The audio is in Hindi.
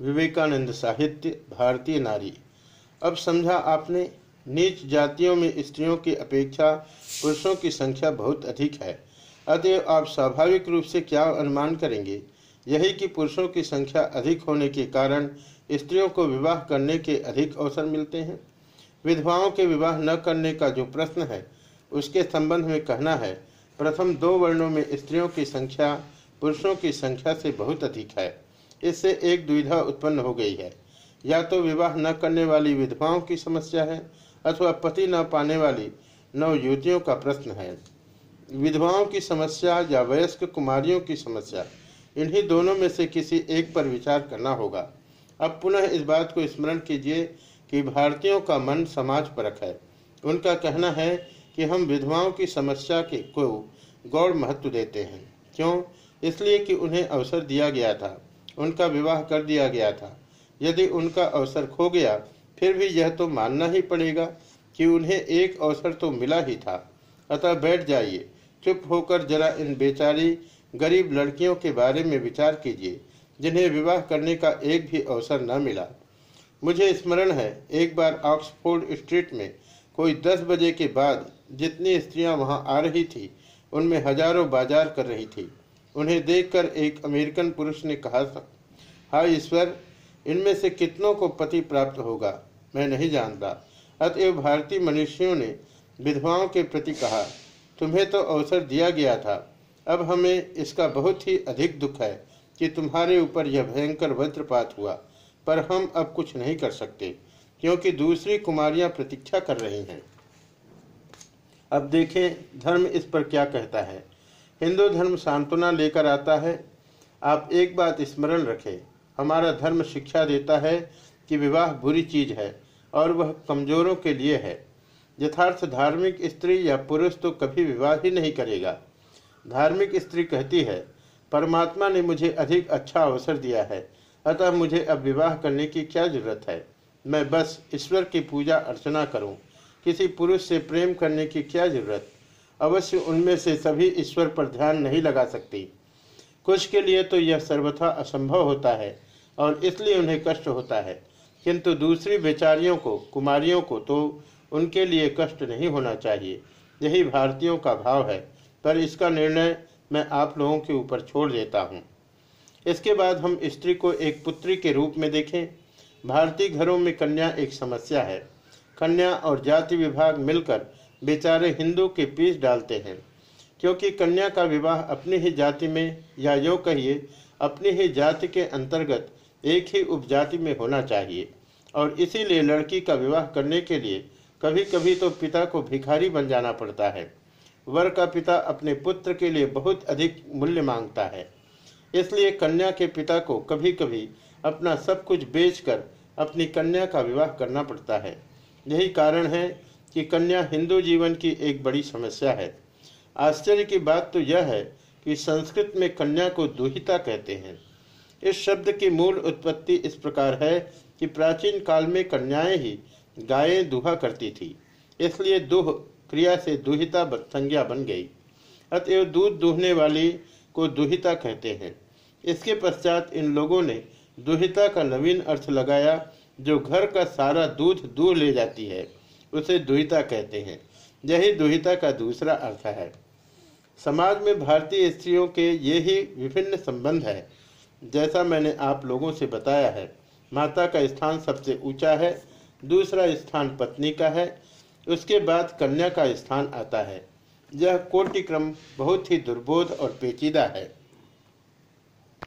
विवेकानंद साहित्य, भारतीय नारी। अब समझा आपने, नीच जातियों में स्त्रियों की अपेक्षा पुरुषों की संख्या बहुत अधिक है। अतएव आप स्वाभाविक रूप से क्या अनुमान करेंगे? यही कि पुरुषों की संख्या अधिक होने के कारण स्त्रियों को विवाह करने के अधिक अवसर मिलते हैं। विधवाओं के विवाह न करने का जो प्रश्न है, उसके संबंध में कहना है, प्रथम दो वर्णों में स्त्रियों की संख्या पुरुषों की संख्या से बहुत अधिक है। इससे एक दुविधा उत्पन्न हो गई है। या तो विवाह न करने वाली विधवाओं की समस्या है, अथवा पति न पाने वाली नव युवतियों का प्रश्न है। विधवाओं की समस्या या वयस्क कुमारियों की समस्या, इन्हीं दोनों में से किसी एक पर विचार करना होगा। अब पुनः इस बात को स्मरण कीजिए कि भारतीयों का मन समाज परक है। उनका कहना है कि हम विधवाओं की समस्या के को गौर महत्व देते हैं। क्यों? इसलिए कि उन्हें अवसर दिया गया था। उनका विवाह कर दिया गया था। यदि उनका अवसर खो गया, फिर भी यह तो मानना ही पड़ेगा कि उन्हें एक अवसर तो मिला ही था। अतः बैठ जाइए, चुप होकर जरा इन बेचारी, गरीब लड़कियों के बारे में विचार कीजिए, जिन्हें विवाह करने का एक भी अवसर न मिला। मुझे स्मरण है, एक बार ऑक्सफोर्ड स्ट्रीट में कोई दस बजे के बाद जितनी स्त्रियाँ वहाँ आ रही थी, उनमें हज़ारों बाज़ार कर रही थी। उन्हें देखकर एक अमेरिकन पुरुष ने कहा हाय ईश्वर, इनमें से कितनों को पति प्राप्त होगा, मैं नहीं जानता। अतएव भारतीय मनुष्यों ने विधवाओं के प्रति कहा, तुम्हें तो अवसर दिया गया था, अब हमें इसका बहुत ही अधिक दुख है कि तुम्हारे ऊपर यह भयंकर वज्रपात हुआ, पर हम अब कुछ नहीं कर सकते, क्योंकि दूसरी कुमारियाँ प्रतीक्षा कर रही हैं। अब देखें, धर्म इस पर क्या कहता है। हिंदू धर्म सांत्वना लेकर आता है। आप एक बात स्मरण रखें, हमारा धर्म शिक्षा देता है कि विवाह बुरी चीज़ है और वह कमजोरों के लिए है। यथार्थ धार्मिक स्त्री या पुरुष तो कभी विवाह ही नहीं करेगा। धार्मिक स्त्री कहती है, परमात्मा ने मुझे अधिक अच्छा अवसर दिया है, अतः मुझे अब विवाह करने की क्या ज़रूरत है? मैं बस ईश्वर की पूजा अर्चना करूँ। किसी पुरुष से प्रेम करने की क्या ज़रूरत? अवश्य उनमें से सभी ईश्वर पर ध्यान नहीं लगा सकती। कुछ के लिए तो यह सर्वथा असंभव होता है और इसलिए उन्हें कष्ट होता है। किंतु दूसरी बेचारियों को, कुमारियों को तो उनके लिए कष्ट नहीं होना चाहिए। यही भारतीयों का भाव है, पर इसका निर्णय मैं आप लोगों के ऊपर छोड़ देता हूँ। इसके बाद हम स्त्री को एक पुत्री के रूप में देखें। भारतीय घरों में कन्या एक समस्या है। कन्या और जाति विभाग मिलकर बेचारे हिंदू के पीस डालते हैं, क्योंकि कन्या का विवाह अपनी ही जाति में या यो कहिए, अपनी ही जाति के अंतर्गत एक ही उपजाति में होना चाहिए। और इसीलिए लड़की का विवाह करने के लिए कभी कभी तो पिता को भिखारी बन जाना पड़ता है। वर का पिता अपने पुत्र के लिए बहुत अधिक मूल्य माँगता है। इसलिए कन्या के पिता को कभी कभी अपना सब कुछ बेचकर अपनी कन्या का विवाह करना पड़ता है। यही कारण है कि कन्या हिंदू जीवन की एक बड़ी समस्या है। आश्चर्य की बात तो यह है कि संस्कृत में कन्या को दुहिता कहते हैं। इस शब्द की मूल उत्पत्ति इस प्रकार है कि प्राचीन काल में कन्याएँ ही गायें दुहा करती थी। इसलिए दुह क्रिया से दुहिता संज्ञा बन गई। अतएव दूध दूहने वाली को दुहिता कहते हैं। इसके पश्चात इन लोगों ने दुहिता का नवीन अर्थ लगाया, जो घर का सारा दूध दूर ले जाती है। उसे दुहिता कहते हैं। यही दुहिता का दूसरा अर्थ है। समाज में भारतीय स्त्रियों के ये ही विभिन्न संबंध है। जैसा मैंने आप लोगों से बताया है, माता का स्थान सबसे ऊँचा है, दूसरा स्थान पत्नी का है, उसके बाद कन्या का स्थान आता है। यह कोटिक्रम बहुत ही दुर्बोध और पेचीदा है।